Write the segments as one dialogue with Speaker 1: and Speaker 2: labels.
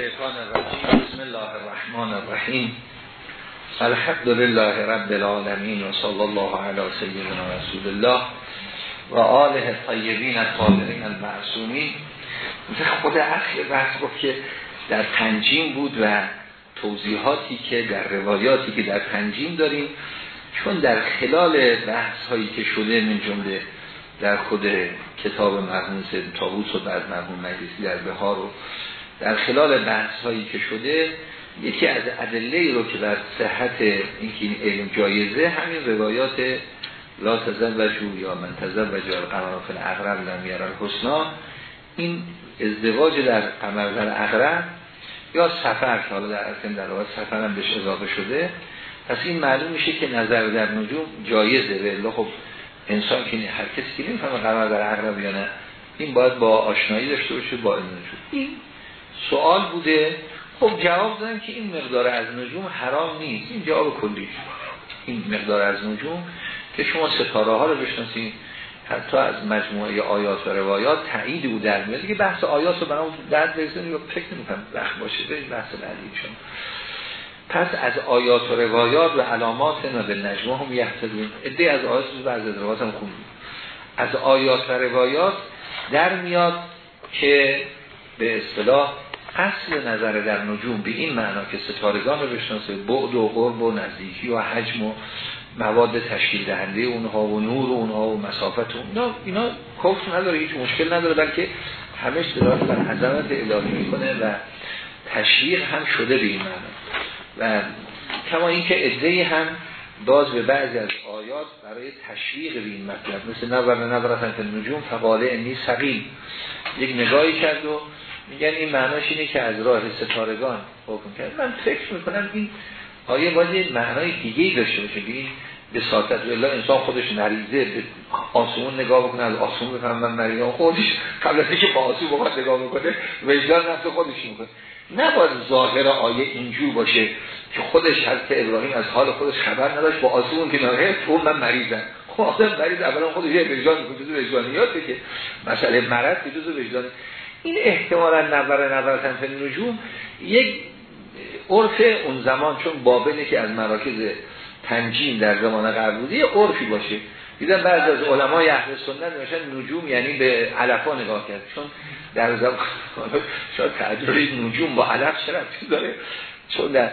Speaker 1: الشیطان الرجیم. بسم الله الرحمن الرحیم. الحمد لله رب العالمین و صلی الله علی سیدنا رسول الله و آله طیبین الطاهرین المعصومین. خود اصل بحث رو که در تنجیم بود و توضیحاتی که در روایاتی که در تنجیم داریم چون در خلال بحث هایی که شده من جمله در خود کتاب مرحوم سید تابوس و بعد مرحوم مجلسی در بهار و در خلال بحث هایی که شده یکی از ادله رو که بر صحت اینکه این علم جایزه همین روایات لا تزوجو یا من تزوج القمر فی الاغرب لم یرى الحسنا این ازدواج در قمر در اغرب یا سفر که حالا در اصل در واقع سفر هم بهش اضافه شده. پس این معلوم میشه که نظر در نجوم جایزه. به خب انسان که هر کسی که نمی‌فهمه قمر در اغرب یا نه این باید با آشنایی داشته باشه با این این سوال بوده. خب جواب دادن که این مقدار از نجوم حرام نیست. این جواب کلی. این مقدار از نجوم که شما ستاره ها رو بشناسید حتی از مجموعه آیات و روایات تایید بود در میاد. که بحث آیات رو برام درد برسونید فکر نمی‌کنم وقت باشه. به بحث بعدی چون. پس از آیات و روایات و علامات به نجمه هم یحتدون ایده از آیات و از روایات هم خوندیم. از آیات و روایات در میاد که به اصطلاح اصل نظر در نجوم به این معنا که ستارگان رو بشناسه بعد و قرب و نزدیکی و حجم و مواد تشکیل دهنده اونها و نور اونها و مسافت اونها اینا کفر نداره هیچ مشکل نداره بلکه همش دلالت بر عظمت الهی می‌کنه و تشویق هم شده به این معنا. و کما اینکه ادعی هم باز به بعضی از آیات برای تشویق به این مطلب مثل نظر نظرتن نجوم فقاله انی سقیم یک نگاهی کرد و میگن این معناش اینه که از راه ستارگان حکم کرد. من فکر می‌کنم این آیه باید معنای دیگه داشته باشه. این به ساعت الله انسان خودش نریزه به آسمون نگاه بکنه از آسمون بفهم من مریضم خودش قبل از اینکه با آسمون بخواد نگاه می‌کنه وجدان نفس خودش می‌کنه. نباید ظاهر آیه اینجور باشه که خودش حضرت ابراهیم از حال خودش خبر نداشت با آسمون که ناره تو من مریضم. خب آدم مریض اولا خودش یه وجدان می‌کنه جزو وجدانیاته که مسئله مرض که جزو وجدان این احتمالا نظر نظر تنفر نجوم یک عرف اون زمان چون بابنه که از مراکز تنجیم در زمان قبل یه عرفی باشه. دیدن بعض از علمای اهل سنت نوشتن نجوم یعنی به علفا نگاه کرد چون در زمان شاید تعجب نجوم با علف چه داره؟ چون در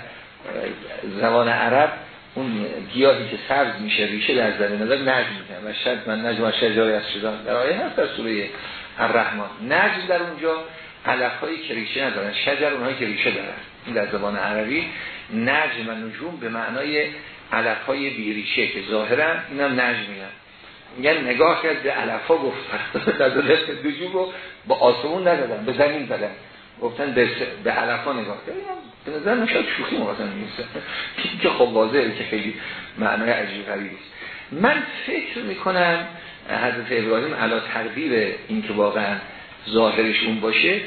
Speaker 1: زمان عرب اون گیاهی که سبز میشه ریشه در زمین نظر نجم می‌کنه و شد من نجم و شجاری از شدان در آیه هست در سوره الرحمن. نجم در اونجا علف هایی که ریشه ندارن شجر اونهایی که ریشه دارن. این در زبان عربی. نجم و نجوم به معنای علف های بیریشه که ظاهرا این هم نجم میگن. نگاه کرد به علف ها گفت در نجوم رو با آسمون ندادن به زمین دادن گفتن به, به علف ها نگاه کرد. به نظر نشاد شوخی مقاسم نیست. که خب واضحه که خیلی معنای عجیب غریبی است. من فکر می‌کنم حضرت ابراهیم علا تقدیر این که واقعا ظاهرش اون باشه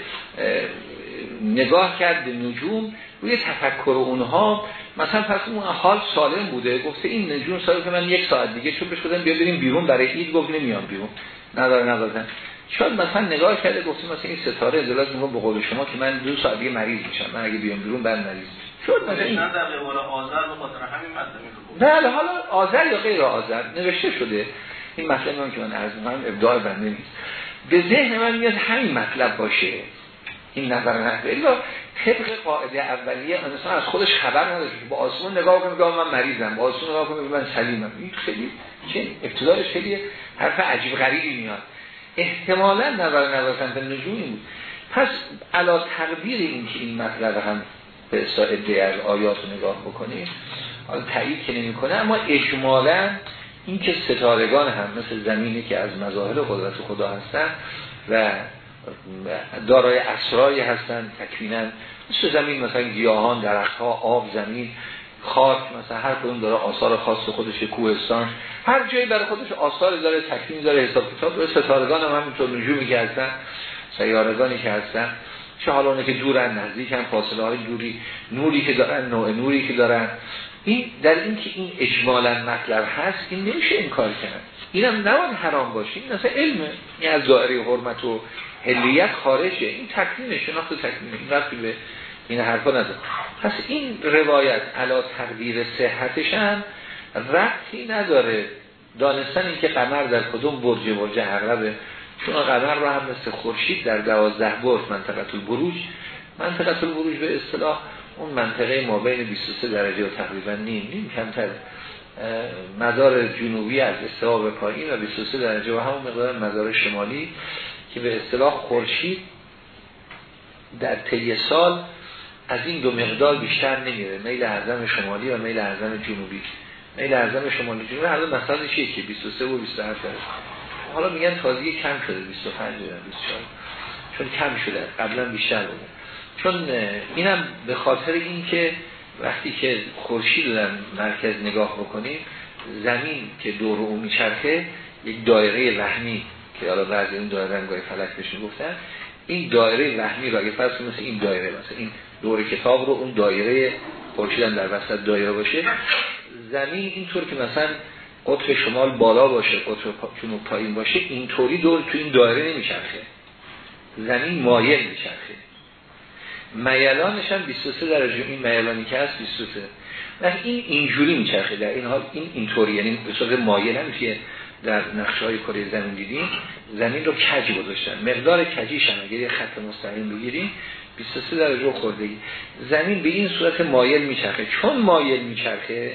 Speaker 1: نگاه کرد به نجوم روی تفکر اونها مثلا پس اون حال سالم بوده گفته این نجوم سال که من یک ساعت دیگه چون بهش بیا بریم بیرون برای اید گفت نمیام بیرون. نداره ندارن شاید مثلا نگاه کرده گفته مثلا این ستاره دلات میگم به قول شما که من دو ساعت دیگه مریض میشم. من اگه بیام بیرون بعد مریض شد مثلا این
Speaker 2: در قبال آذر به خاطر همین
Speaker 1: نه حالا آذر یا غیر آذر نوشته شده. این مطلب من که من عرض می‌کنم ابداع بنده نیست. به ذهن من میاد همین مطلب باشه. این نظر نه الا طبق قاعده اولیه انسان از خودش خبر نداره با آسمون نگاه کنه میگه من مریضم. با آسمون نگاه کنه من سلیمم. این خیلی چه ابتدایش خیلی حرف عجیب غریبی میاد. احتمالا نظر نظر به نجومی بود. پس علا تقدیر این که این مطلب هم به اصطلاح از آیات نگاه بکنیم حالا تایید که نمی‌کنه اما اجمالا این که ستارگان هم مثل زمینی که از مظاهر قدرت خدا هستن و دارای اسرایی هستن تکوینا مثل زمین مثلا گیاهان درختها آب زمین خاک مثلا هر کدوم داره آثار خاص خودش کوهستان هر جایی برای خودش آثار داره تکوین داره حساب کتاب داره. ستارگان هم همینطور نجومی که هستن سیارگانی که هستن چه حالا که دورن نزدیک هم فاصله های دوری نوری که دارن نوع نوری که دارن. این در این که این اجمالا مطلب هست این نمیشه این کار کرد. اینم نباید حرام باشه این اصلا علمه. این از دائره حرمت و هلیت خارجه. این تکوین شناخت تکوین این وقتی به این حرفا نداره پس این روایت علا تقدیر صحتش هم ربطی نداره. دانستن این که قمر در کدوم برج برج عقربه. چون قمر رو هم مثل خورشید در دوازده برج منطقه البروج. منطقه البروج به اصطلاح اون منطقه ما بین 23 درجه و تقریبا نیم نیم کمتر مدار جنوبی از استوا پایین و 23 درجه و همون مقدار مدار شمالی که به اصطلاح خورشید در طی سال از این دو مقدار بیشتر نمیره میل اعظم شمالی و میل اعظم جنوبی. میل اعظم شمالی جنوبی هر مثلا چیه که 23 و 27 درجه. حالا میگن تازگی کم شده 25 و 24 چون کم شده قبلا بیشتر بوده چون اینم به خاطر این که وقتی که خورشید در مرکز نگاه بکنیم زمین که دور او میچرخه یک دایره وهمی که حالا بعضی این دایره رنگای فلک بهش گفتن این دایره وهمی رو اگه فرض مثل این دایره مثل این دور کتاب رو اون دایره خورشید در وسط دایره باشه زمین اینطور که مثلا قطر شمال بالا باشه قطر جنوب پایین باشه اینطوری دور تو این دایره نمیچرخه. زمین مایل میچرخه. میلانش هم 23 درجه. این میلانی که هست 23 و این اینجوری میچرخه. در این حال این اینطوری یعنی به صورت مایل هم که در نقشه های کره زمین دیدیم زمین رو کج گذاشتن. مقدار کجیش هم اگر یه خط مستقیم بگیریم 23 درجه خوردگی زمین به این صورت مایل میچرخه. چون مایل میچرخه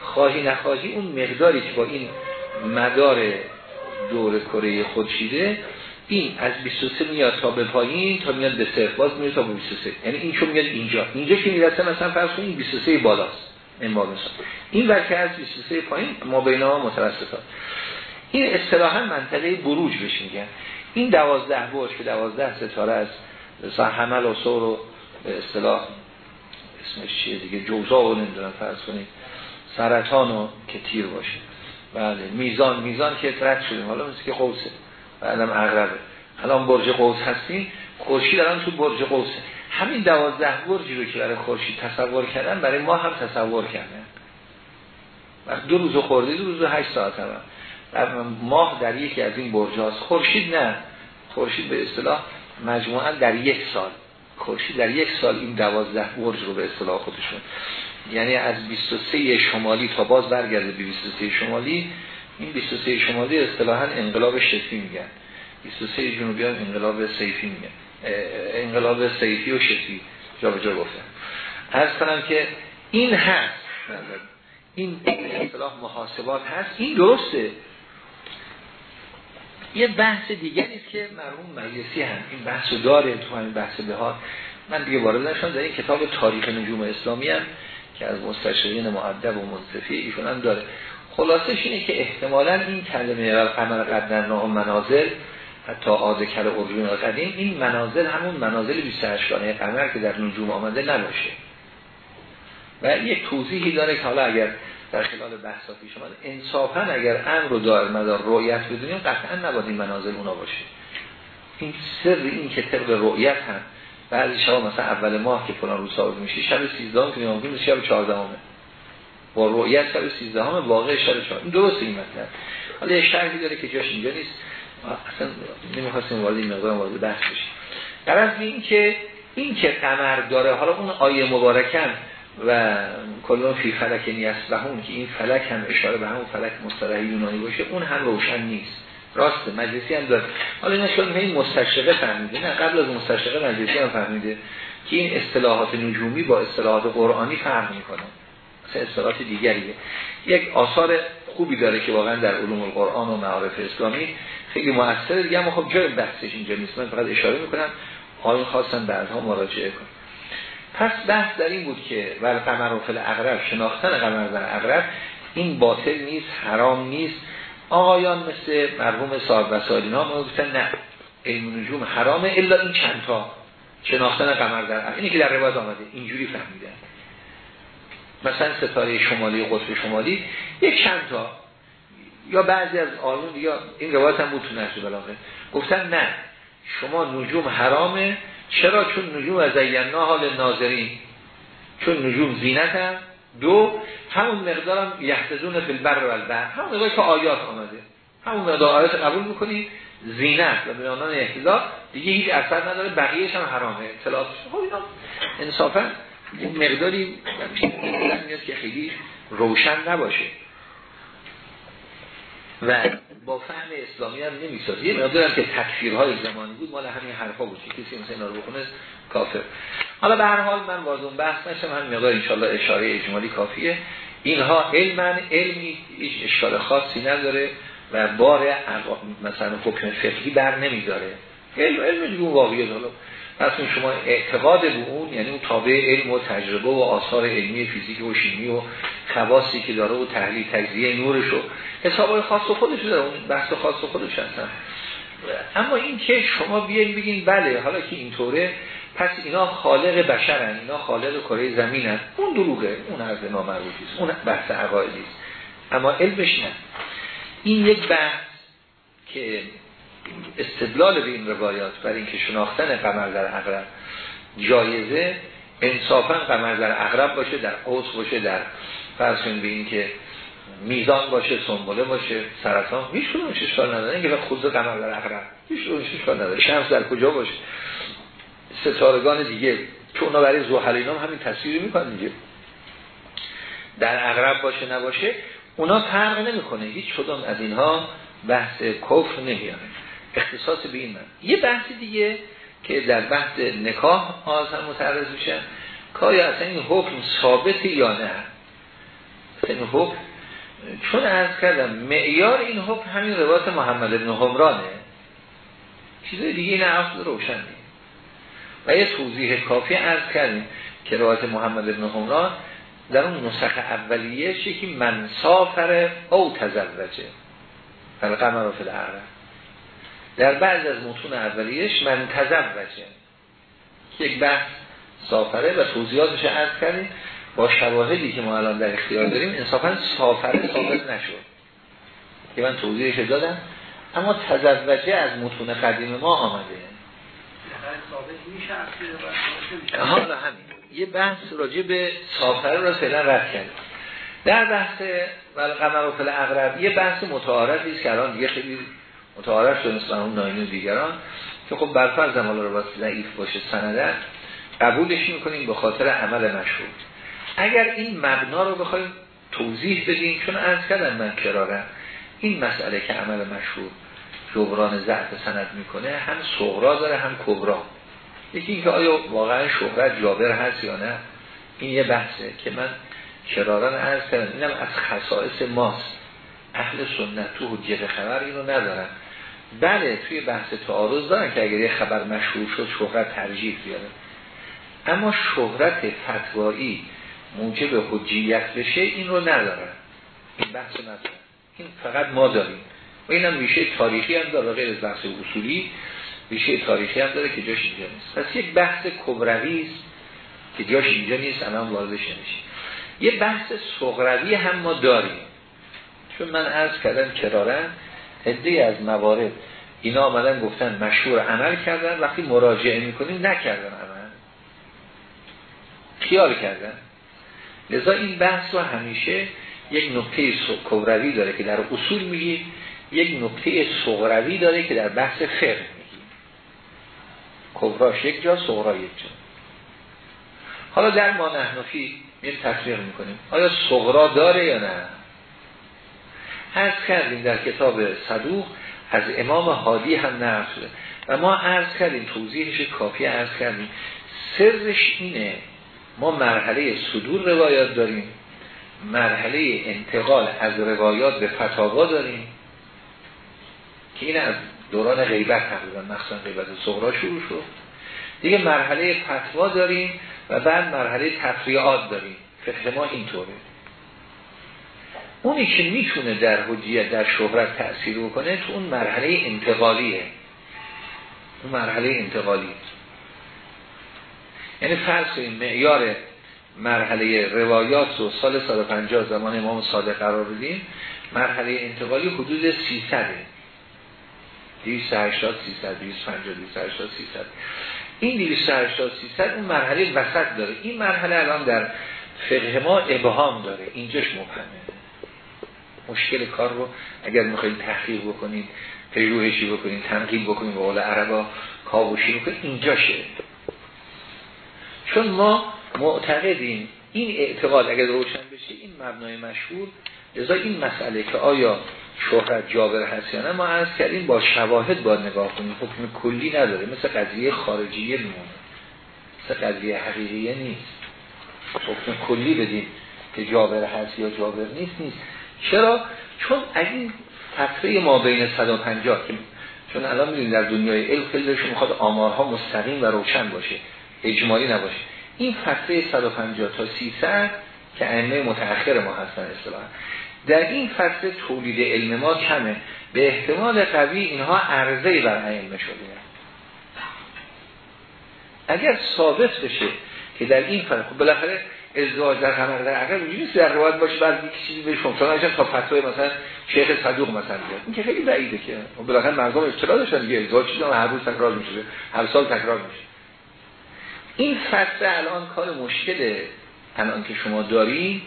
Speaker 1: خواهی نخواهی اون مقداری که با این مدار دور کره خودشیده این از 23 میاد تا به پایین تا میاد به صفر باز میاد تا به 23 یعنی این چون میاد اینجا. اینجا که می‌رسه مثلا فرض کنید 23 بالاست. این مثلا. این ورکه از 23 پایین ما بینها متوسطات این اصطلاحا منطقه بروج بهش میگن. این 12 برج که 12 ستاره از حمل و سور و به اصطلاح اسمش چیه دیگه؟ جوزا و نمی‌دونم فرض کنید. سرطان و که تیر باشه. بله میزان میزان که رد شدیم حالا مثل که قوسه بعدم عقربه الان برج قوس هستیم خورشید الان تو برج قوسه. همین دوازده برجی رو که برای خورشید تصور کردن برای ما هم تصور کردن. و دو روز خورده دو روز و هشت ساعت هم در ماه در یکی از این برج هاست خورشید نه. خورشید به اصطلاح مجموعا در یک سال. خورشید در یک سال این دوازده برج رو به اصطلاح خودشون. یعنی از 23 شمالی تا باز برگرده به 23 شمالی این 23 شمالی اصطلاحا انقلاب شتوی میگن. 23 جنوبی هم انقلاب سیفی میگن. انقلاب سیفی و شتوی جا به جا گفتن از کنم که این هست. این اصطلاح محاسبات هست. این درسته. یه بحث دیگری که مرحوم مجلسی هم این بحث داره تو همین بحث ها من دیگه وارد نشدم. در این کتاب تاریخ نجوم اسلامی هم که از مستشرین معدب و منصفی ایشون هم داره. خلاصش اینه که احتمالا این کلمه و قمر قدرنا و منازل حتی آدکر ارجون قدیم این منازل همون منازل 28 گانه قمر که در نجوم آمده نباشه. و یک توضیحی داره که حالا اگر در خلال بحثاتی شما انصافا اگر امر رو دار مدار رؤیت بدونیم قطعا نباید این منازل اونا باشه. این سر این که طبق رؤیت هم بعضی شما مثلا اول ماه که فلان روز ثابت میشه شب 13 که ممکن شب 14 با رؤیت شب 13 همه واقع شب 4 این درست این مطلب. حالا یه شرحی داره که جاش اینجا نیست. اصلا نمی‌خواستیم وارد این مقدار وارد بحث بشیم. در این که این که قمر داره حالا اون آیه مبارکن و کلون فی فلک نیستهم که این فلک هم اشاره به همون فلک مصطلح یونانی باشه اون هم روشن نیست. راست مجلسی هم داره. حالا این شد این مستشقه فهمیده نه قبل از مستشقه مجلسی هم فهمیده که این اصطلاحات نجومی با اصطلاحات قرآنی فرق می‌کنه. اصطلاحات دیگریه. یک آثار خوبی داره که واقعا در علوم القرآن و معارف اسلامی خیلی موثره. دیگه اما خب جای بحثش اینجا نیست. من فقط اشاره می‌کنم. آیون خواستن بعدها مراجعه کنم. پس بحث در این بود که ول قمر و فل اغرب شناختن قمر در اغرب این باطل نیست حرام نیست. آقایان مثل مرحوم صاحب وسائل اینا گفتن نه. علم نجوم حرامه الا این چند تا شناختن قمر در اغرب اینی که در روایت آمده. اینجوری فهمیدن. مثلا ستاره شمالی قطب شمالی یک چند تا. یا بعضی از آیون یا این روایت هم بود تو نشد بلاغه گفتن نه شما نجوم حرامه. چرا؟ چون نجوم از زینا حال ناظرین. چون نجوم زینت هم. دو همون مقدارم یحتزون فی البر و البحر. همون مقدار که آیات آمده. همون مقدار آیات قبول می‌کنی. زینت و به عنوان احتضار دیگه هیچ اثر نداره. بقیهش هم حرامه. اطلاعات. خب اینا انصافا یه مقداری میاد که خیلی روشن نباشه. و با فهم اسلامی هم نمی‌سازه. یه مقدار که تکفیرهای زمانی بود مال همین حرفا بود که کسی مثل اینا رو بخونه کافر. حالا به هر حال من وارد بحث نشم هم مقدار انشالله اشاره اجمالی کافیه. اینها علمن علمی هیچ اشکال خاصی نداره و بار مثلا حکم فقهی بر نمیداره. علم علم دیگه واقعیه. حالا پس شما اعتقاد به اون یعنی اون تابع علم و تجربه و آثار علمی فیزیک و شیمی و خواصی که داره و تحلیل تجزیه نورش و حسابای خاص خودش داره اون بحث خاص خودش هستن. اما این که شما بیاین بگین بله حالا که اینطوره پس اینا خالق بشرن اینا خالق کره زمینن. اون دروغه اون حرف نامربوطی است اون بحث عقایدی است. اما علمش نه. این یک بحث که استدلال به این روایات برای اینکه شناختن قمر در اغرب جایزه انصافا قمر در اغرب باشه در قوس باشه در فرض به این که میزان باشه سنبله باشه سرطان هیچ کدومش اشکال نداره. اینکه خود قمر در اغرب هیچ کدومش اشکال نداره. شمس در کجا باشه؟ ستارگان دیگه. که اونا برای زحل اینا همین تصویر می‌کنن دیگه. در اغرب باشه نباشه اونا فرق نمی‌کنه. هیچ کدوم از اینها بحث کفر نمیاره اختصاص به این من یه بحث دیگه که در بحث نکاح هم متعرض میشه. که اصلا این حکم ثابت یا نه؟ این حکم چون از کردم معیار این حکم همین روایت محمد ابن همرانه چیزای دیگه این اصل روشن و یه توضیح کافی عرض کردیم که روایت محمد ابن همران در اون نسخ اولیه که من سافر او تزوجه. القمر فی العرب در بعض از متون اولیش من تزوجه یک بحث سافره و توضیحاتش عرض کردیم. با شواهدی که ما الان در اختیار داریم انصافا سافره ثابت نشد. که من توضیحش دادم. اما تزوجه از متون قدیم ما آمده. حالا همین. یه بحث راجع به سافره را فعلا رد کرد در بحث ول قمر و فل اغرب یه بحث متعارفی است که الان دیگه خیلی متعارف شده مثل اون ناینو دیگران. که خب برفرض حالا رو باید ضعیف باشه سنده قبولش می‌کنیم به خاطر عمل مشهور. اگر این مبنا رو بخوایم توضیح بدیم چون از کردم من کرارم این مسئله که عمل مشهور جبران ضعف سند می‌کنه هم صغرا داره هم کبرا. یکی اینکه آیا واقعا شهرت جابر هست یا نه این یه بحثه که من کراران عرض کردم. اینم از خصائص ماست. اهل سنت تو حجیت خبر اینو ندارن. بله توی بحث تعارض دارن که اگر یه خبر مشهور شد شهرت ترجیح بیاره. اما شهرت فتوایی موجب حجیت بشه این رو ندارن. این بحث ندارن. این فقط ما داریم. و اینم ریشه تاریخی هم داره غیر از بحث اصولی ریشه تاریخی هم داره که جاش اینجا نیست. پس یک بحث کبروی است که جاش اینجا نیست الان واردش نمیشه. یه بحث صغروی هم ما داریم. چون من عرض کردم کرارن عده از موارد اینا آمدن گفتن مشهور عمل کردن وقتی مراجعه می‌کنیم نکردن عمل. خیال کردن. لذا این بحث رو همیشه یک نقطه کبروی داره که در اصول میگی یک نقطه صغروی داره که در بحث فقه میگی کبراش یک جا صغرا یک جا. حالا در ما نحنفی این تفریق می‌کنیم. آیا صغرا داره یا نه؟ عرض کردیم در کتاب صدوق از امام حادی هم نقل و ما عرض کردیم توضیحش کافی عرض کردیم. سرش اینه ما مرحله صدور روایات داریم مرحله انتقال از روایات به فتاوا داریم که این از دوران غیبت تقریبا مخصوصا غیبت صغرا شروع شد. دیگه مرحله فتوا داریم و بعد مرحله تفریعات داریم. فقه ما اینطوره. اونی که می‌تونه در حجیت در شهرت تأثیر بکنه تو اون مرحله انتقالیه. اون مرحله انتقالی. یعنی فرض این معیار مرحله روایات رو سال 150 زمان امام صادق قرار بدیم مرحله انتقالی حدود 300 280 300 250 280 300 این 280 300 اون مرحله وسط داره. این مرحله الان در فقه ما ابهام داره. اینجاش مبهمه. مشکل کار رو اگر می‌خواید تحقیق بکنید پژوهشی بکنیم تنقیب بکنیم به قول عربا کاوشی بکنیم اینجاشه چون ما معتقدیم این اعتقاد اگر روشن بشه این مبنای مشهور لذا این مسئله که آیا شهرت جابر هست یا نه ما عرض کردیم با شواهد با نگاه کنیم. حکم کلی نداره. مثل قضیه خارجیه میمونه مثل قضیه حقیقیه نیست. حکم کلی بدیم که جابر هست یا جابر نیست نیست. چرا؟ چون اگه فتره ما بین 150 که چون الان می‌دونید در دنیای علم خیلی می‌خواد آمارها مستقیم و روشن باشه اجمالی نباشه. این فتره 150 تا 300 که ائمه متأخر ما هستن اصطلاحا. در این فتره تولید علم ما کمه. به احتمال قوی اینها عرضه بر ائمه شده. اگر ثابت بشه که در این فتره خب بالاخره ازدواج در همه در عقل اونجوری نیست در روایت باشه بعد یک چیزی بهش ممکن تا فتوای مثلا شیخ صدوق مثلا بیاد این که خیلی بعیده که. خب بالاخره مردم اطلاع داشتن دیگه. ازدواج چیزا هر روز تکرار میشه. هر سال تکرار میشه. این فتره الان کار مشکله. الان که شما داری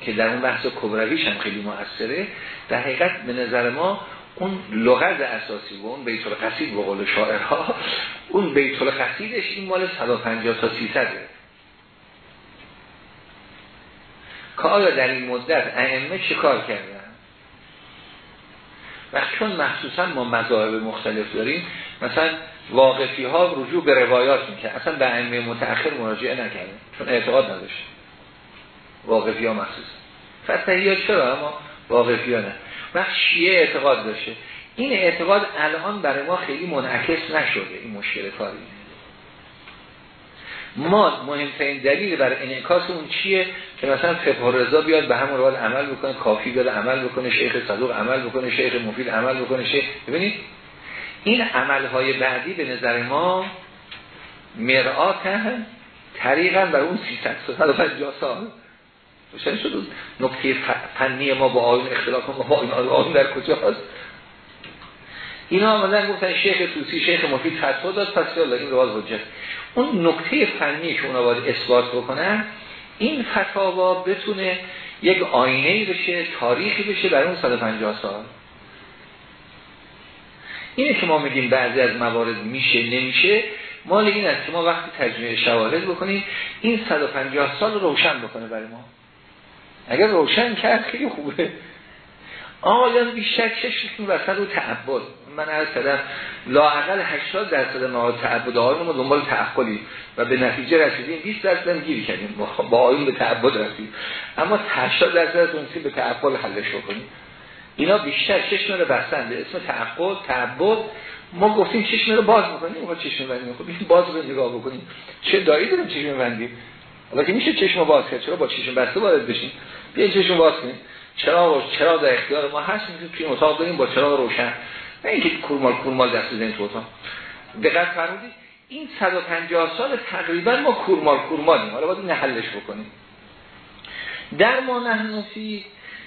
Speaker 1: که در اون بحث کبرویش هم خیلی موثره. در حقیقت به نظر ما اون لغت اساسی و اون بیت القصید به قول شاعرها اون بیت القصیدش این مال 150 تا 300 که آیا در این مدت ائمه چه کار کردن؟ و چون مخصوصا ما مذاهب مختلف داریم مثلا واقفی ها رجوع به روایات می‌کنه اصلا به ائمه متأخر مراجعه نکرده چون اعتقاد نداشت واقفی ها مخصوص فتحی چرا؟ اما واقفی ها نه. و شیعه اعتقاد داشته. این اعتقاد الان برای ما خیلی منعکس نشده این مشکل کاری. ما مهمترین دلیل برای انعکاس اون چیه که مثلا فقه رضا بیاد به همون روال عمل بکنه کافی بیاد عمل بکنه شیخ صدوق عمل بکنه شیخ مفید عمل بکنه شیخ ببینید؟ این عملهای بعدی به نظر ما مرآت طریقا بر اون 350 سال روشن شد. نکته فنی ما با آیون اختلاف ما با این آیون در کجا هست اینا آمدن گفتن شیخ توسی شیخ مفید فتوا داد پس یالا این رواز حجت. اون نکته فنی که اونا باید اثبات بکنن این فتاوا بتونه یک آینه بشه تاریخی بشه برای اون 150 سال. اینه که ما میگیم بعضی از موارد میشه نمیشه. مال این است که ما وقتی تجمیع شواهد بکنیم این 150 سال روشن بکنه برای ما. اگر روشن کرد خیلی خوبه. آقایان بیشتر چشمتون وسط رو تعبد. من از کردم لاعقل 80 درصد ما تعبد آقایون ما دنبال تعقلی و به نتیجه رسیدیم 20 درصد هم گیری کردیم. با آیون به تعبد رسید اما 80 درصد اون به تعقل حلش بکنیم. اینا بیشتر چشم رو بستن به اسم تعقل تعبد. ما گفتیم چشم رو باز می‌کنیم ما چشم بندیم. خب باز رو نگاه بکنیم. چه دایی داریم چشم بندیم؟ حالا که میشه چشم باز کرد چرا با چشم بسته وارد بشیم؟ بیا چشم باز کنیم. چرا چرا در اختیار ما هست که توی اتاق داریم با چرا روشن. نه اینکه کورمال کورمال دست بزنید تو اتاق. دقت فرمودید این 150 سال تقریبا ما کورمال کورمالیم. حالا باید این حلش بکنیم. در ما نحنفی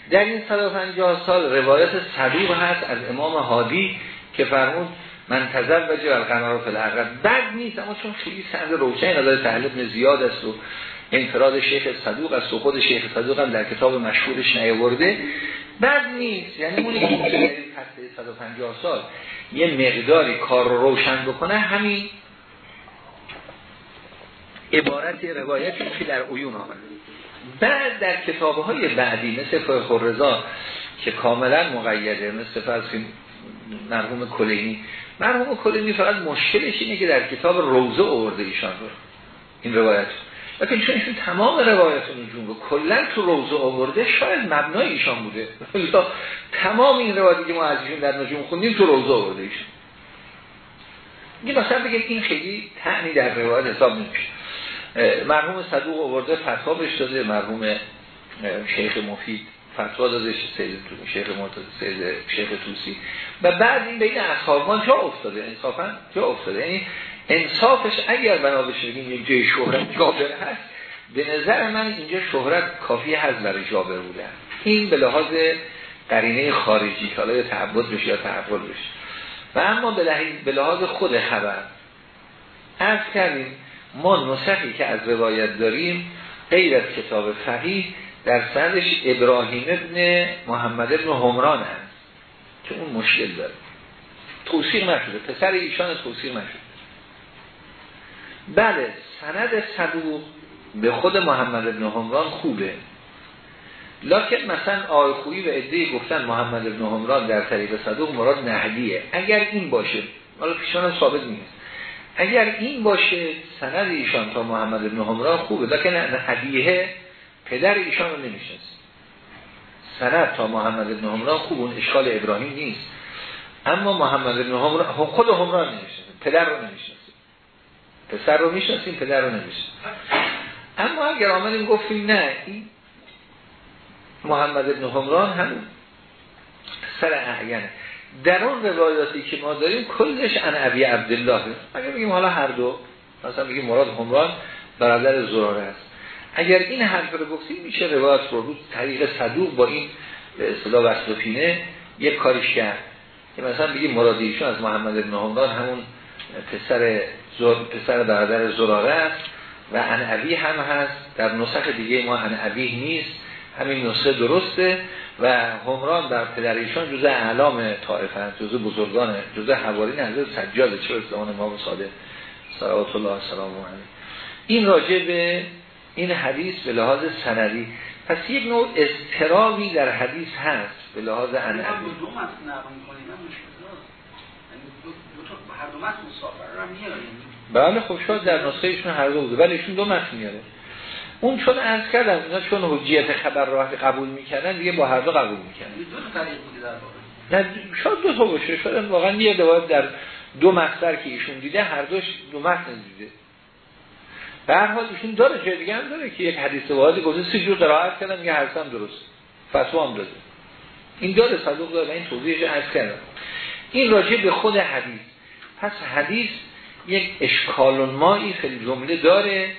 Speaker 1: در این 150 سال روایت صدوق هست از امام هادی که فرمود من تزوج القمر فی العقد بد نیست اما چون خیلی سند روشن نداره تحلیل زیاد است و انفراد شیخ صدوق و خود شیخ صدوق هم در کتاب مشهورش نیاورده. بد نیست. یعنی اونی که در 150 سال یه مقداری کار رو روشن بکنه همین عبارت روایتی که در عیون آمده بعد در کتاب های بعدی مثل فقه رضا که کاملا مقیده مثل فرض مرحوم کلینی. مرحوم کلینی فقط مشکلش اینه که در کتاب روزه آورده ایشان رو. این روایت لیکن چون ایشون تمام روایت نجوم رو کلا تو روزه آورده شاید مبنای ایشان بوده. تمام این روایتی که ما از ایشون در نجوم خوندیم تو روزه آورده ایشون. میگه مثلا بگه این خیلی تعنی در روایت حساب نمیشه. مرحوم صدوق آورده فتوا بهش داده مرحوم شیخ مفید. فتوا داده سید شیخ مرتضی سید شیخ توسی. و بعد این بین اصحابان جا افتاده. انصافا جا افتاده. یعنی انصافش اگر بنا بشه بگیم یک جای شهرت جابر هست به نظر من اینجا شهرت کافی هست برای جابر بودن این به لحاظ قرینه خارجی حالا یا تعبد بشه یا تحول بشه. و اما به لحاظ خود خبر از کردیم ما نسخی که از روایت داریم غیر از کتاب فقیه در سندش ابراهیم ابن محمد ابن همران هست. که اون مشکل داره. توصیق نشده. پسر ایشان توصیق نشده. بله سند صدوق به خود محمد ابن همران خوبه. لکن مثلا آیخویی و ادهی گفتن محمد ابن همران در طریق صدوق مراد نهدیه. اگر این باشه حالا پیشان ثابت نیست. اگر این باشه سند ایشان تا محمد ابن همران خوبه. لکن نهدیه پدر ایشان رو نمیشنست سند تا محمد ابن همران خوب اون اشکال ابراهیم نیست. اما محمد ابن همران خود همران نمیشنست پدر رو نمیشنست پسر رو می‌شناسیم پدر رو نمیشنست اما اگر آمدیم گفتیم نه این محمد ابن همران هم سر احیانه در اون روایاتی که ما داریم کلش ان ابی عبدالله. اگر بگیم حالا هر دو مثلا بگیم مراد همران برادر زراره است. اگر این حرف رو گفتیم میشه روایت رو طریق صدوق با این به اصطلاح یک کاریش کرد. که مثلا بگیم مرادیشون از محمد ابن همران همون پسر زر... پسر برادر زراره است و ان هم هست. در نسخ دیگه ما ان نیست. همین نسخه درسته و همران در پدر ایشان جزء اعلام طائفه هست جزء بزرگان جزء حوارین حضرت سجاد چه زمان ما صادق صلوات الله سلام علیه. این راجع به این حدیث به لحاظ سندی. پس یک نوع استرابی در حدیث هست به لحاظ انعبی یعنی بله خب شاید در نسخه ایشون هر دو بوده ولی ایشون دو متن میاره. اون چون از کردم اینا چون حجیت خبر رو قبول می‌کردن دیگه با هر دو قبول می‌کردن. نه شاید دو تا باشه شاید واقعا یه دواد در دو مصدر که ایشون دیده هر دوش دو متن دیده. به هر حال ایشون داره جای دیگه هم داره که یک حدیث واحد گفته سی جور قرائت کردم یه حرفم درست. فتوا هم داده این داره صدوق داره این توضیحش از کردم. این راجع به خود حدیث. پس حدیث یک اشکال مایی خیلی جمله داره.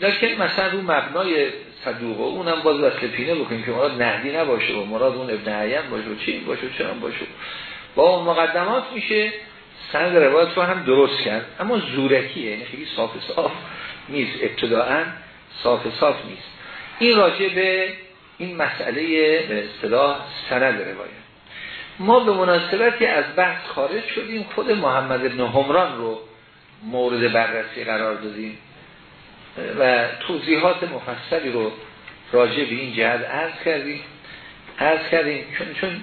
Speaker 1: لیکن مثلا رو مبنای صدوق و اونم باز وصل پینه بکنیم که مراد نهدی نباشه و مراد اون ابن عیم باشه و چی باشه و چرا باشه. با اون مقدمات میشه سند روایت رو هم درست کرد. اما زورکیه یعنی خیلی صاف صاف. نیست ابتداعا صاف صاف نیست. این راجع به این مسئله به اصطلاح سند روایت. ما به مناسبتی از بحث خارج شدیم خود محمد ابن همران رو مورد بررسی قرار دادیم و توضیحات مفصلی رو راجع به این جهت عرض کردیم. عرض کردیم چون چون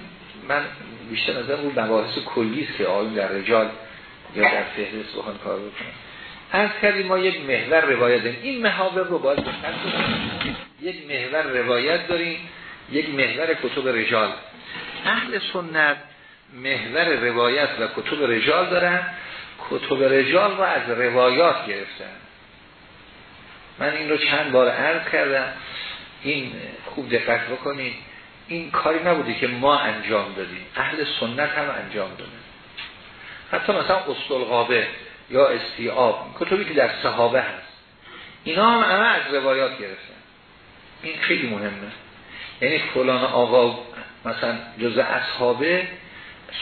Speaker 1: من بیشتر نظر رو مباحث کلی است که در رجال یا در فهرست بخوان کار بکنم عرض کردیم ما یک محور روایت داریم. این محاور رو باید یک محور روایت داریم. یک محور کتب رجال. اهل سنت محور روایت و کتب رجال دارن. کتب رجال رو از روایات گرفتن. من این رو چند بار عرض کردم. این خوب دقت بکنید. این کاری نبوده که ما انجام دادیم. اهل سنت هم انجام داده حتی مثلا اصطلقابه یا استیاب کتبی که در صحابه هست. اینا هم همه از روایات گرفتن. این خیلی مهمه. یعنی فلان آقا مثلا جز اصحابه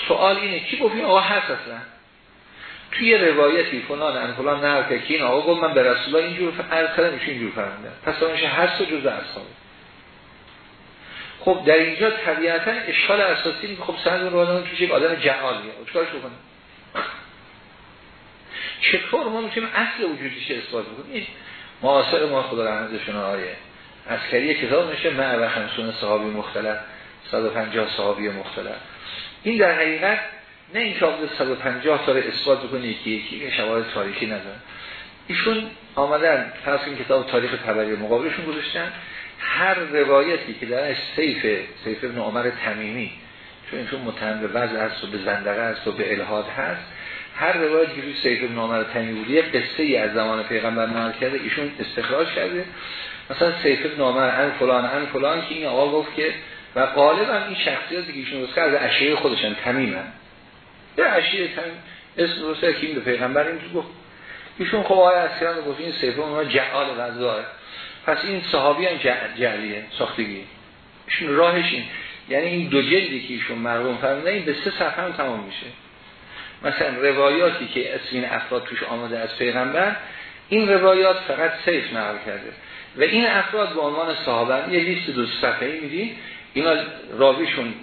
Speaker 1: سوال اینه کی گفت این آقا هست اصلا؟ توی روایتی فلان ان فلان نه که این آقا گفت من به رسول الله اینجور عرض کردم ایشون اینجور فرمودن. پس اونش هست جزء اصحابه. خب در اینجا طبیعتا اشکال اساسی خب سند رو آدم توش یک آدم جهالیه. چیکارش بکنه؟ چطور ما می‌تونیم اصل وجودیش اثبات بکنیم؟ معاصر ما خدا رحمتشون آیه. عسکری کتاب میشه مع و خمسون صحابی مختلف 150 صحابی مختلف. این در حقیقت نه این که 150 تا اثبات بکنه یکی یکی شواهد تاریخی نداره. ایشون آمدن فرض کتاب تاریخ طبری مقابلشون گذاشتن. هر روایتی که درش سیف سیف ابن عمر تمیمی چون ایشون متهم به وضع هست و به زندقه هست و به الحاد هست هر روایت که روی سیف ابن عمر یه قصه ای از زمان پیغمبر نقل کرده ایشون استخراج کرده. مثلا سیف ابن عمر عن فلان عن فلان که این آقا گفت که و غالبا این شخصیتی که ایشون از اشیاء خودشان تمیمن. یه عشیر اسم درسته که این به پیغمبر این گفت. ایشون خب آقای اسکران گفت این سیفه اونها جعال وضعه پس این صحابی هم جعلیه ساختگی. ایشون راهش این. یعنی این دو جلدی که ایشون مرغوم فرمونه این به سه صفحه هم تمام میشه. مثلا روایاتی که اسم این افراد توش آمده از پیغمبر این روایات فقط سیف نقل کرده. و این افراد به عنوان صحابه یه لیست دو صفحه‌ای میدی اینا راویشون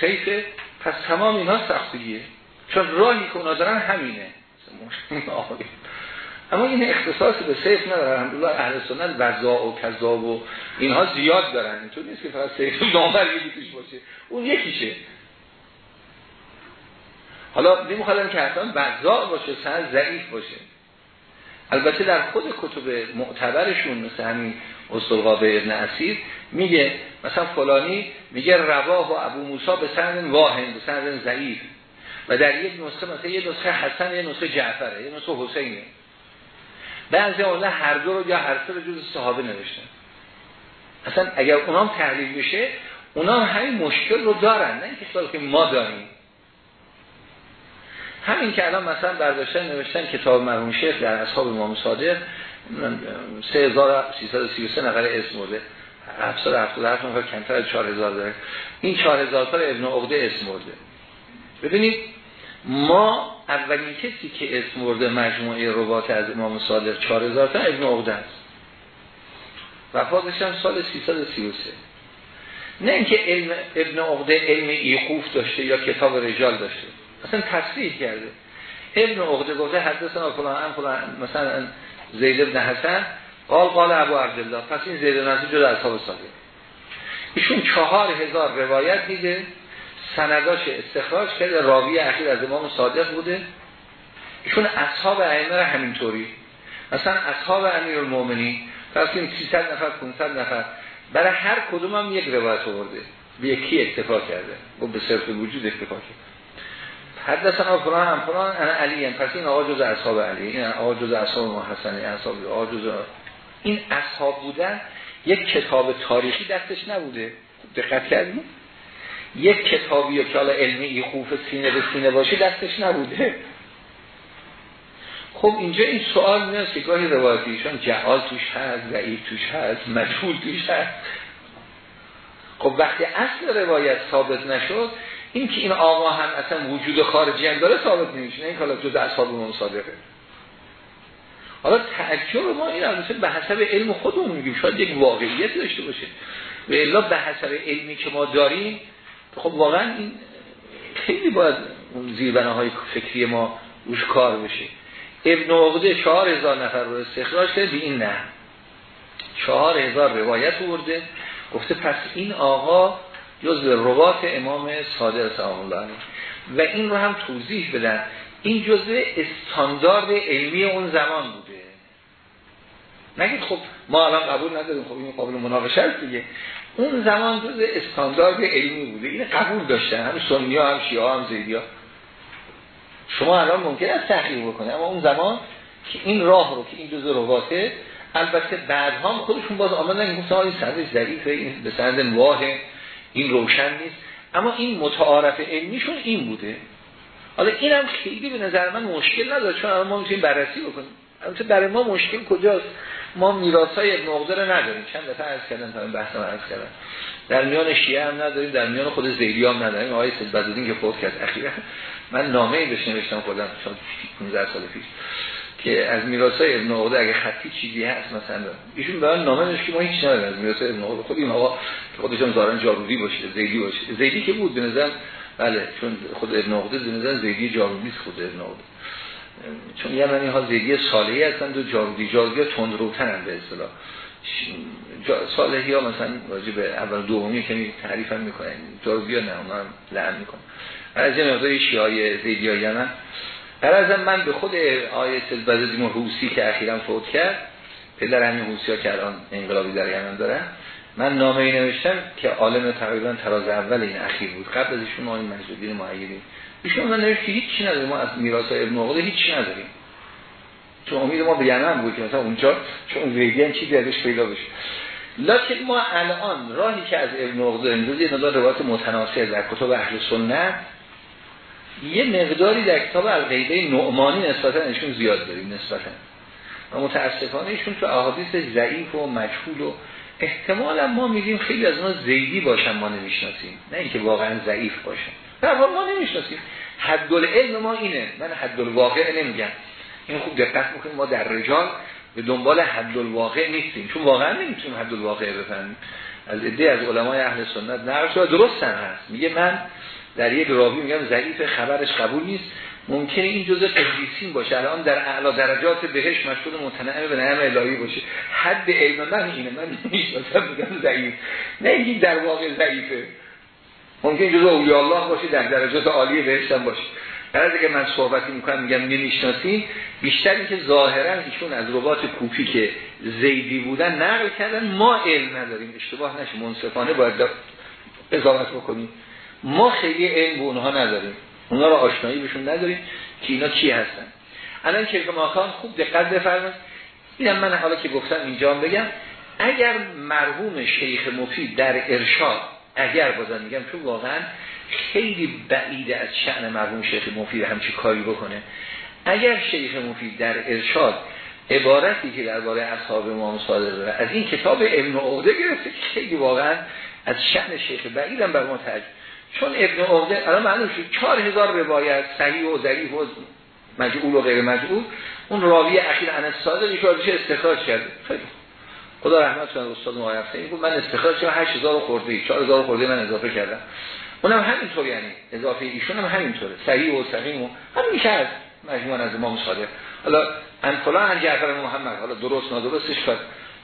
Speaker 1: سیفه پس تمام اینا سختگیه. چون راهی که اونا دارن همینه. اما این اختصاص به سیف نداره. الحمدلله اهل سنت وضاع و کذاب و اینها زیاد دارن. اینطور نیست که فقط سیف نامر یکی باشه. اون یکیشه. حالا نمیخوادم که اصلا وضاع باشه سن ضعیف باشه. البته در خود کتب معتبرشون مثل همین استرقابه ابن اسیر میگه مثلا فلانی میگه رواه و ابو موسا به سند واهن به سند ضعیف. و در یک نسخه مثلا یه نسخه حسن یه نسخه جعفره یه نسخه حسینه. بعضی اولا هر دو رو یا هر سه رو جز صحابه نوشتن. اصلا اگر اونام تحلیل بشه اونام همین مشکل رو دارن نه اینکه که ما داریم. همین که الان مثلا برداشتن نوشتن کتاب مرحوم شیخ در اصحاب امام صادق 3333 نفر اسم برده 777 نفر کمتر از 4000 داره. این 4000 تا ابن عقده اسم برده ببینید ما اولین کسی که اسم برده مجموعه روات از امام صادق 4000 تا ابن عقده است. وفاتش هم سال 333 نه اینکه علم ابن عقده علم ایقوف داشته یا کتاب رجال داشته. اصلا تصریح کرده. ابن عقده گفته حدثنا فلان ان فلان مثلا زید ابن حسن. قال قال ابو عبدالله. پس این زید ابن حسن جدا اصحاب صادق. ایشون چهار هزار روایت دیده سنداش استخراج کرده. راوی اخیر از امام صادق بوده. ایشون اصحاب ائمه را همینطوری. مثلا اصحاب امیر المومنی پس این 300 نفر 500 نفر. برای هر کدوم هم یک روایت آورده. به یکی اکتفا کرده. و به صرف وجود اکتفا کرده. حدثنا فلان هم فلان انا علی پس این آقا جز اصحاب علی این آقا جز اصحاب ما حسنی اصحاب آقا جز این اصحاب بودن یک کتاب تاریخی دستش نبوده. دقت کردیم یک کتابی که حالا علمی خوف سینه به سینه باشه دستش نبوده. خب اینجا این سوال میاد که گاهی روایتیشان جعال توش هست ضعیف توش هست مجهول توش هست. خب وقتی اصل روایت ثابت نشد این که این آقا هم اصلا وجود خارجی هم داره ثابت نمیشه این کالا جز اصحاب امام صادقه. حالا تعجب ما این البته به حسب علم خودمون میگیم. شاید یک واقعیت داشته باشه. و الا به حسب علمی که ما داریم خب واقعا این خیلی باید اون های فکری ما روش کار بشه. ابن عقده چهار هزار نفر رو استخراج کرده این نه. چهار هزار روایت برده گفته پس این آقا جز روات امام صادق سلام الله و این رو هم توضیح بدن. این جزء استاندارد علمی اون زمان بوده. نگید خب ما الان قبول نداریم خب این قابل مناقشه است دیگه. اون زمان جزء استاندارد علمی بوده. این قبول داشتن. هم سنی هم شیعه هم زیدی ها شما الان ممکن است تحقیق بکنه. اما اون زمان که این راه رو که این جزء رواته البته بعد هم خودشون باز آمدن. گفتن این ضعیفه این به سند واهه این روشن نیست. اما این متعارف علمیشون این بوده. حالا اینم خیلی به نظر من مشکل نداره چون ما می‌تونیم بررسی بکنیم. البته برای ما مشکل کجاست؟ ما میراثای ابن عقده نداریم. چند دفعه عرض کردم تا این بحث عرض کردم. در میان شیعه هم نداریم در میان خود زیدی هم نداریم. آقای سید بدودین که فوت کرد اخیرا. من نامه ای بهش نوشتم خودم 15 سال پیش. که از میراثای ابن عقده اگه خطی چیزی هست مثلا ایشون به نامه نوشت که ما هیچ نداریم. از میراثای ابن عقده خود این آقا خودشون زارن جارودی باشه زیدی باشه. زیدی که بود به نظر بله چون خود ابن عقده به نظر زیدی جارودی خود ابن عقده چون یمنی ها زیدی صالحی هستن دو جارودی جارودی تندروتن به اصطلاح. صالحی ها مثلا راجع به اول دومی که تعریف هم می‌کنن. جارودی ها نه اونا هم لعن می‌کنن. از این مقدار شیعه زیدی ها یمن در من به خود آیه سلبزدیم روسی که اخیرا فوت کرد پدر همین روسی ها که الان انقلابی در یمن دارن من نامه ای نوشتم که عالم تقریبا تراز اول این اخیر بود. قبل از ایشون آقای مجددین معیدین ایشون من نوشت که هیچ نداریم. ما از میراث ابن عقده هیچ نداریم. چون امید ما به یمن بود که مثلا اونجا چون اون چی درش پیدا بشه. لکن ما الان راهی که از ابن عقده امروز یه روایت متناسب در کتب اهل سنت یه مقداری در کتاب القیده نعمانی نسبتا ایشون زیاد داریم نسبتا. و متاسفانه ایشون تو احادیث ضعیف و مجهول و احتمالا ما میگیم خیلی از اونها زیدی باشن ما نمی‌شناسیم. نه اینکه واقعا ضعیف باشن. در ما نمی‌شناسیم. حد علم ما اینه. من حد الواقع نمیگم. این خوب دقت می‌کنیم ما در رجال به دنبال حد الواقع نیستیم. چون واقعا نمی‌تونیم حد الواقع بفهمیم. از ایده از علمای اهل سنت نقل درستن هست. میگه من در یک راوی میگم ضعیف خبرش قبول نیست. ممکنه این جزء قدیسین باشه. الان در اعلا درجات بهش مشهور متنعم به نعم الهی باشه. حد علم من اینه. من نمی‌شناسم میگم ضعیف. نه این در واقع ضعیفه. ممکن جزء اولیاء الله باشه در درجات عالی بهشت هم باشه. در که من صحبتی می‌کنم میگم نمی‌شناسیم بیشتر اینکه ظاهرا ایشون از ربات کوفی که زیدی بودن نقل کردن ما علم نداریم. اشتباه نشه. منصفانه باید اضافت بکنیم. ما خیلی علم به اونها نداریم. اونا رو آشنایی بهشون نداریم که اینا کی هستن. الان که ماکان خوب دقت بفرمایید. اینم من حالا که گفتم اینجا بگم اگر مرحوم شیخ مفید در ارشاد اگر بازم میگم چون واقعا خیلی بعیده از شعن مرحوم شیخ مفید همچی کاری بکنه اگر شیخ مفید در ارشاد عبارتی که درباره اصحاب امام صادق از این کتاب ابن عقده گرفته خیلی واقعا از شعن شیخ بعیدم بر ما تعجب چون ابن عقده الان معلوم شد 4000 روایت صحیح و ضعیف و مجعول و غیر مجعول. اون راوی اخیر انس صادقی که استخراج کرده؟ خیلی خدا رحمت کنه استاد معایر این بود. من استخراج کردم 8000 خورده 4000 خورده من اضافه کردم. اونم همینطور یعنی اضافه ایشون هم همینطوره. صحیح و سقیم و همین که از مجموعه از امام صادق. حالا ان فلان ان جعفر محمد. حالا درست نادرستش کرد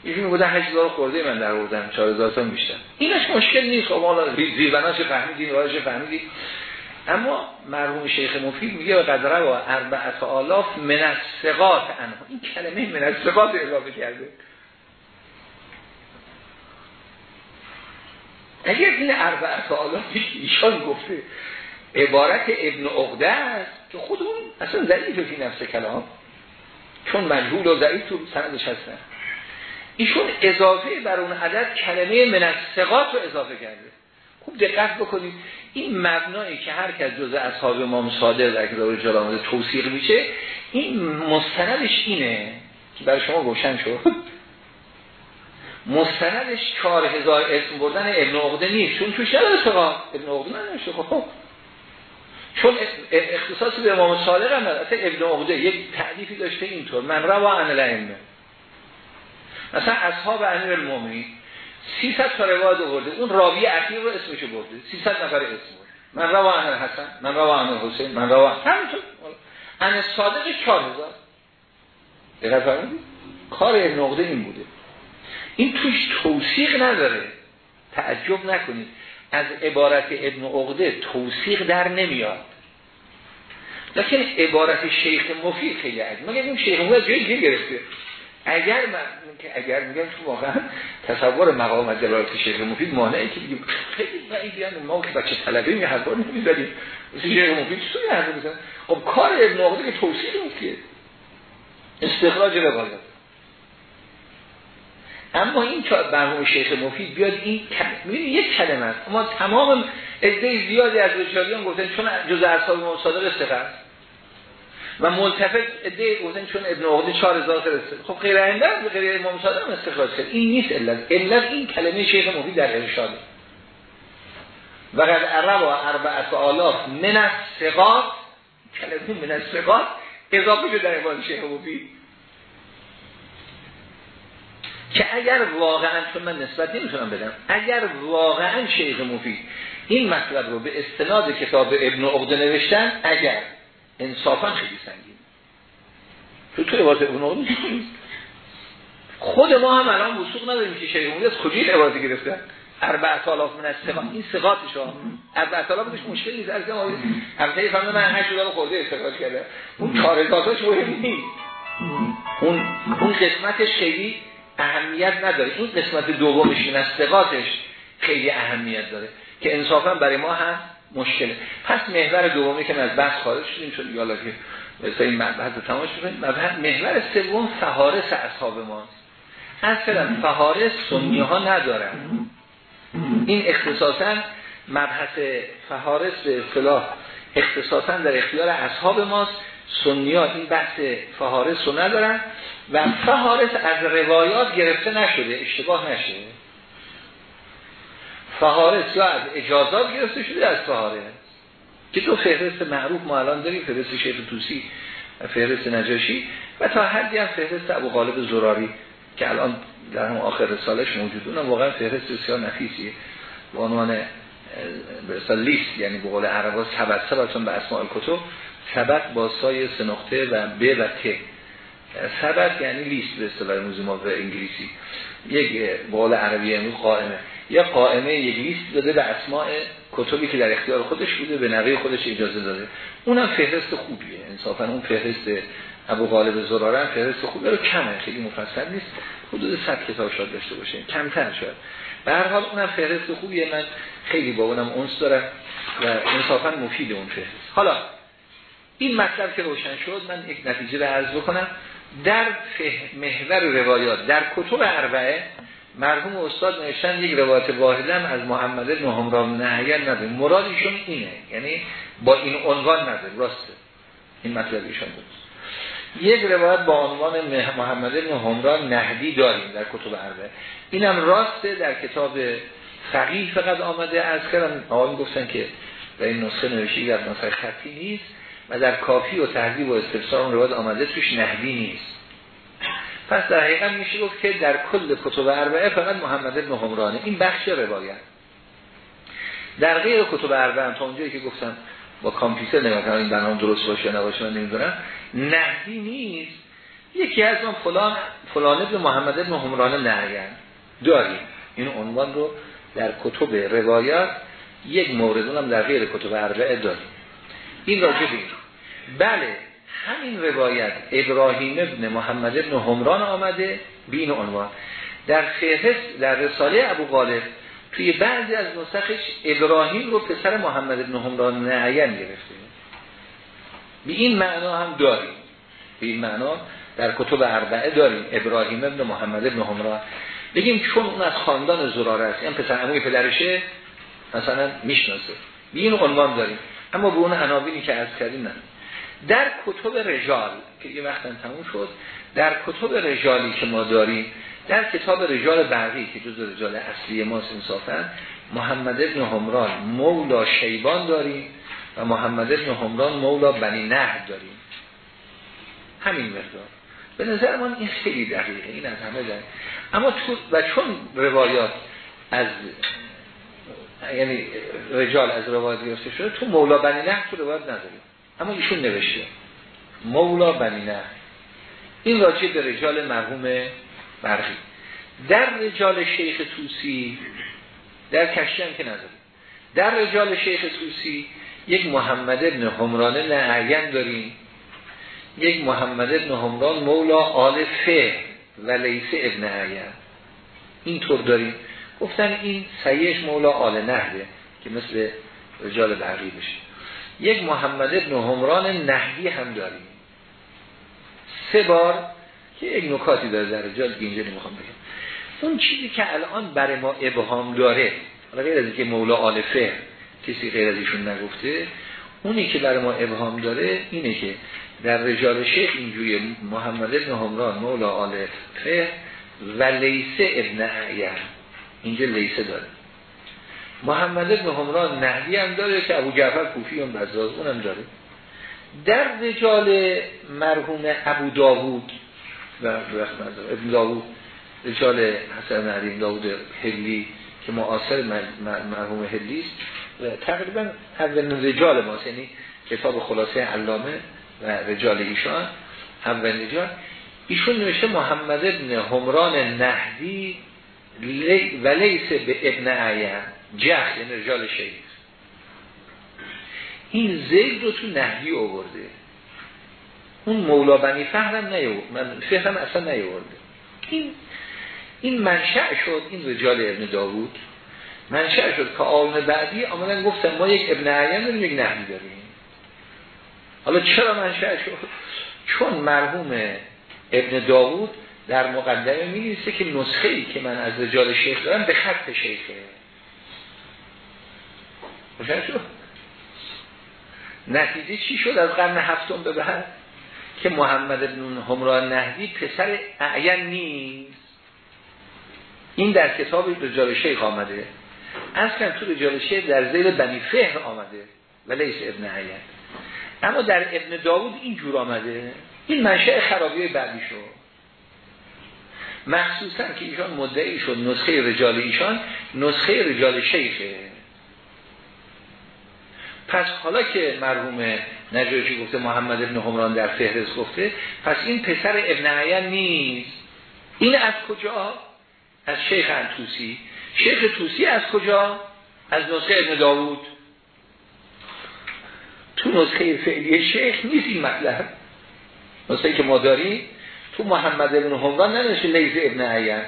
Speaker 1: ایشون بوده 8000 خورده من در آوردم 4000 تا بیشتر اینش مشکل نیست خب حالا زیربناش فهمیدین راهش فهمیدی. اما مرحوم شیخ مفید میگه به قدره و اربعه آلاف من الثقات این کلمه من الثقات اضافه کرده. اگر این اربعه آلافی ایشان گفته عبارت ابن عقده است که خود اون اصلا ضعیف فی نفس کلام. چون مجهول و ضعیف تو سندش هستن. ایشون اضافه بر اون عدد کلمه من رو اضافه کرده. خوب دقت بکنید. این مبنایی که هر کس جزء اصحاب امام صادق در کتاب جلال توصیق میشه این مستندش اینه که برای شما روشن شد. مستندش چهار هزار اسم بردن ابن عقده نیست. چون توش نداره سقا ابن عقده نداره خب. چون اختصاصی به امام صادق هم نداره ابن عقده یک تعریفی داشته اینطور. من روا عن الائمه. مثلا اصحاب امیر المومنی 300 تا روایت برده اون راوی اخیر رو اسمشو برده. 300 نفر اسم برده. من روا عن الحسن من روا عن الحسین من روا همینطور. ان صادق 4000 دقیقاً کار ابن عقده این بوده. این توش توصیق نداره. تعجب نکنید. از عبارت ابن عقده توصیق در نمیاد. لیکن عبارت شیخ مفید خیلی عجب مگه این شیخ مفید جایی گرفته؟ اگر من که اگر میگم تو واقعا تصور مقام دلالت شیخ مفید مانعی که بگیم خیلی بعیدی ما که بچه طلبه می حرفا نمی‌زدیم. شیخ مفید چطوری حرف میزن خب کار ابن عقده که توصیق نیست استخراج روایت اما این برنامه شیخ مفید بیاد این می‌بینی یک کلمه است. اما تمام عده زیادی از رجالیان گفتن چون جز اصحاب مصادق استقر و ملتفت عده گفتن چون ابن عقده 4000 فرسته خب غیر عنده غیر امام صادق هم استخراج کرد. این نیست علت علت این کلمه شیخ مفید در ارشاد. و قد عرب و اربعت آلاف من الثقات کلمه من الثقات اضافه شده در عباد شیخ مفید که اگر واقعا چون من نسبت نمی‌تونم بدم اگر واقعا شیخ مفید این مطلب رو به استناد کتاب ابن عقده نوشتن اگر انصافا خیلی سنگین. تو تو ابن عقده خود ما هم الان وسوق نداریم که شیخ از کجای عبارت گرفتن اربع آلاف من استقام این ثقاتش ها. اربع آلاف بهش مشکل نیست. از ما البته فهمه من 8 دلار خورده استفاده کرده اون 4000 تاش مهم نیست. اون اون قسمتش خیلی اهمیت نداره. این قسمت دومش این استقاطش خیلی اهمیت داره. که انصافا برای ما هم مشکله. پس محور دومی که از بحث خارج شدیم چون یالا که مثلا این بحث تماش شدیم محور سوم فهارس اصحاب ماست. اصلا فهارس سنی ها ندارن. این اختصاصا مبحث فهارس به اصطلاح اختصاصا در اختیار اصحاب ماست. سنی ها این بحث فهارس رو ندارن. و فهارس از روایات گرفته نشده اشتباه نشده. فهارس یا از اجازات گرفته شده از فهارس که تو فهرست معروف ما الان داریم فهرست شیخ توسی فهرست نجاشی و تا حدی هم فهرست ابو غالب زراری که الان در هم آخر رسالش موجود. اونم واقعا فهرست بسیار نفیسیه. به عنوان به لیست یعنی به قول عربا سبت. سبتون به اسماء کتب سبت با سای سه نقطه و ب و ت. سبت یعنی لیست به اصطلاح موزی ما به انگلیسی. یک قول عربی امروز قائمه. یا قائمه یک لیست داده به اسماء کتبی که در اختیار خودش بوده به نوه خودش اجازه داده. اونم فهرست خوبیه. انصافا اون فهرست ابو غالب زراره فهرست خوبه رو کمه خیلی مفصل نیست. حدود 100 کتاب شاید داشته باشه کمتر شد به هر حال اونم فهرست خوبیه. من خیلی با اونم اونس دارم و انصافا مفید اون فهرست. حالا این مطلب که روشن شد من یک نتیجه رو عرض بکنم. در محور روایات در کتب اربعه مرحوم استاد نوشتن یک روایت واحدم از محمد بن همران نهیان نده مرادشون اینه. یعنی با این عنوان نده راسته. این مطلب ایشون بود یک روایت با عنوان محمد بن همران نهدی داریم در کتب اربعه اینم راسته. در کتاب فقیه فقط آمده. از کردم. آقایون گفتن که در این نسخه نوشی در نسخه خطی نیست و در کافی و تهذیب و استفسار اون روایت آمده. توش نهدی نیست. پس در حقیقت میشه گفت که در کل کتب اربعه فقط محمد بن همرانه این بخش روایت. در غیر کتب اربعه تا اونجایی که گفتم با کامپیوتر نگاه کنم این برنامه درست باشه نباشه من نمی‌دونم. نهدی نیست. یکی از اون فلان فلان ابن محمد بن همرانه نهیان داریم. این عنوان رو در کتب روایات یک مورد اونم در غیر کتب اربعه داریم. این راجع بله. همین روایت ابراهیم ابن محمد ابن همران آمده بین عنوان. در فهرست در رساله ابو غالب توی بعضی از نسخش ابراهیم رو پسر محمد ابن همران نعین گرفته به این معنا هم داریم. به این معنا در کتب اربعه داریم ابراهیم ابن محمد ابن همران بگیم چون اون از خاندان زراره است این پسر عموی پدرشه مثلا می‌شناسه. به این عنوان داریم. اما به اون عناوینی که از کردیم نه. در کتب رجال که یه وقتا تموم شد در کتب رجالی که ما داریم در کتاب رجال برقی که جز رجال اصلی ماست انصافا محمد ابن همران مولا شیبان داریم و محمد ابن همران مولا بنی نه داریم. همین مقدار. به نظر من این خیلی دقیقه این از همه داریم اما تو و چون روایات از یعنی رجال از روایات گرفته شده تو مولا بنی نه تو روایات نداریم اما ایشون نوشته. مولا بنی نه این راجع به رجال مرحوم برقی. در رجال شیخ توسی در کشتی هم که نداریم. در رجال شیخ توسی یک محمد ابن همران نعین داریم. یک محمد ابن همران مولا آل فه و لیسه ابن عین اینطور داریم. گفتن این سیش مولا آل نهده که مثل رجال برقی بشه. یک محمد ابن همران نهدی هم داریم. سه بار که یک نکاتی داره در رجال اینجا نمی‌خوام بگم. اون چیزی که الان برای ما ابهام داره غیر از که مولا آل کسی غیر از ایشون نگفته اونی که برای ما ابهام داره اینه که در رجال شیخ اینجوری محمد ابن همران مولا آل فه و لیسه ابن اعیر اینجا لیسه داره. محمد ابن همران نهدی هم داره که ابو جعفر کوفی هم بزاز اونم داره. در رجال مرحوم ابو داوود و ابن داوود رجال حسن علی داوود هلی که معاصر مرحوم هلی است. و تقریبا اول رجال ماست یعنی کتاب خلاصه علامه و رجال ایشان اول رجال. ایشون نوشته محمد ابن همران نهدی و به ابن عین جه یعنی رجال شیخ. این زید رو تو نهی آورده. اون مولا بنی فهرم نیورد من فهرم اصلا نیورده این این منشأ شد این رجال ابن داوود. منشأ شد که آن بعدی آمدن گفتن ما یک ابن عین داریم یک نهی داریم. حالا چرا منشأ شد؟ چون مرحوم ابن داوود در مقدمه می که نسخه ای که من از رجال شیخ دارم به خط شیخه. نتیجه چی شد؟ از قرن هفتم به بعد که محمد بن همران نهدی پسر اعین نیست. این در کتاب رجال شیخ آمده. از تو رجال شیخ در زیر بنی فهر آمده و لیس ابن عین اما در ابن داود این جور آمده. این منشأ خرابی بعدی شد. مخصوصا که ایشان مدعی شد نسخه رجال ایشان نسخه رجال شیخه. پس حالا که مرحوم نجاشی گفته محمد ابن همران در فهرست گفته پس این پسر ابن عین نیست. این از کجا؟ از شیخ انتوسی. شیخ توسی از کجا؟ از نسخه ابن داوود. تو نسخه فعلی شیخ نیست این مطلب. نسخه که ما داریم تو محمد ابن همران ننوشته لیز ابن عین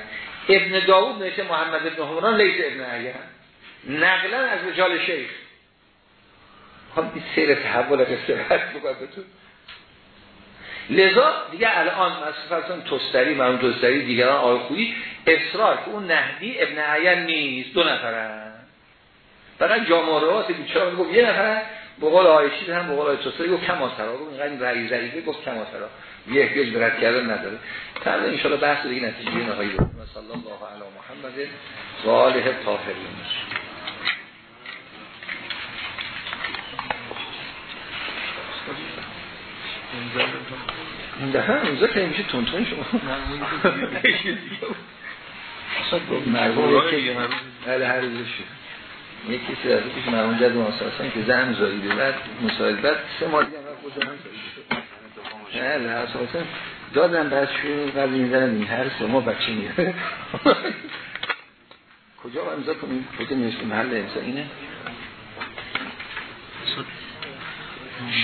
Speaker 1: ابن داوود نوشته محمد ابن همران لیز ابن عین نقلا از رجال شیخ. خب این سیر تحول قصه رد بکنتون لذا دیگه الان مثلا توستری مرون توستری دیگران آقای خویی اصرار که اون نهدی ابن عین نیست دو نفرن. فقط جامعات بیچاره گفت یه نفر به قول آیشید هم به قول توستری گفت کما سرا گفت اینقدر رعی ضعیفه گفت کما سرا یه احتیاج به رد کردن نداره. فردا ان شاء الله بحث دیگه نتیجه نهایی رو صلی الله علی محمد و آله طاهرین. این دفعه اونجا که میشه تونتون شما اصلا گفت یکی بله هر روزه شد. یک کسی از پیش مرمون جد که زن زاییده. بعد مساعد بعد سه ماه دیگه هم خود هم بله اساسا دادن بعد شو بعد می‌زنن این هر سه ماه بچه میره کجا امضا کنیم؟ کجا نیست محل امضا اینه؟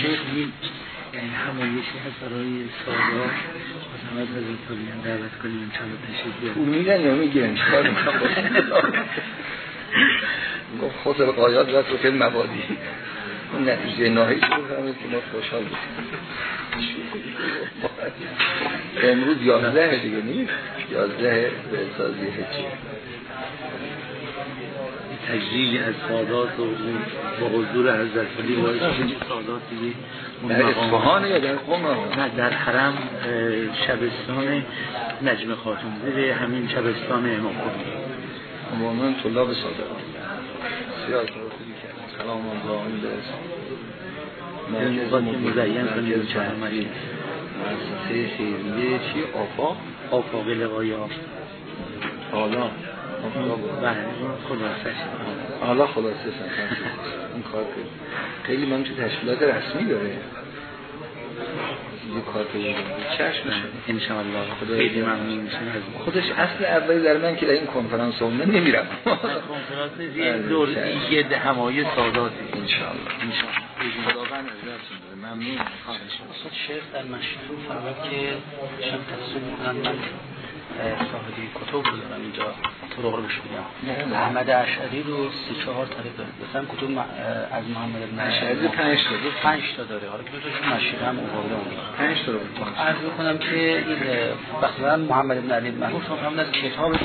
Speaker 3: شیخ یعنی همایشی هست برای سادا مثلا از حضرت دعوت کنیم چند تشریف بیاریم.
Speaker 1: پول میدن یا می‌گیرن؟ چکار می‌کنم گفت خود قایات و تو مبادی. اون نتیجه نهایی شد همه که ما خوشحال بودیم. امروز یازده دیگه نیست؟ یازده به سازی هچی
Speaker 3: تجلیلی از سادات و با حضور حضرت علی شد سادات دیگه
Speaker 1: در اصفهان یا در قم؟
Speaker 3: نه در حرم شبستان نجم خاتون زیر همین شبستان امام خمینی
Speaker 1: عموما طلاب سادات سیاه سلام آن
Speaker 3: مرکز مزین کنید چهار مریض
Speaker 1: مؤسسه خیریه چی؟ آفاق؟
Speaker 3: آفاق لقای آفاق.
Speaker 1: حالا
Speaker 3: خلاصه
Speaker 1: حالا خلاصه این کار خیلی من تو تشکیلات رسمی داره. یه کار پیدا چشم
Speaker 3: انشاءالله. خیلی ممنون میشم.
Speaker 1: خودش اصل اولی در من که در این کنفرانس هم نمیرم.
Speaker 3: کنفرانس یه دور یه همای ساداتی
Speaker 1: انشاءالله. انشاءالله. خداوند. ممنون
Speaker 3: شیخ در مشروع فرمود که شب تصویر صاحبی کتب رو دارم اینجا طرق رو بگم احمد اشعری رو سی چهار طریق داره مثلا کتب از محمد ابن
Speaker 1: اشعری پنج تا دو
Speaker 3: پنج تا داره. حالا که دو تاشون مشهور هم اوورده اون.
Speaker 1: پنج تا رو
Speaker 3: عرض کنم که این مثلا محمد ابن علی محمود فرمودن کتاب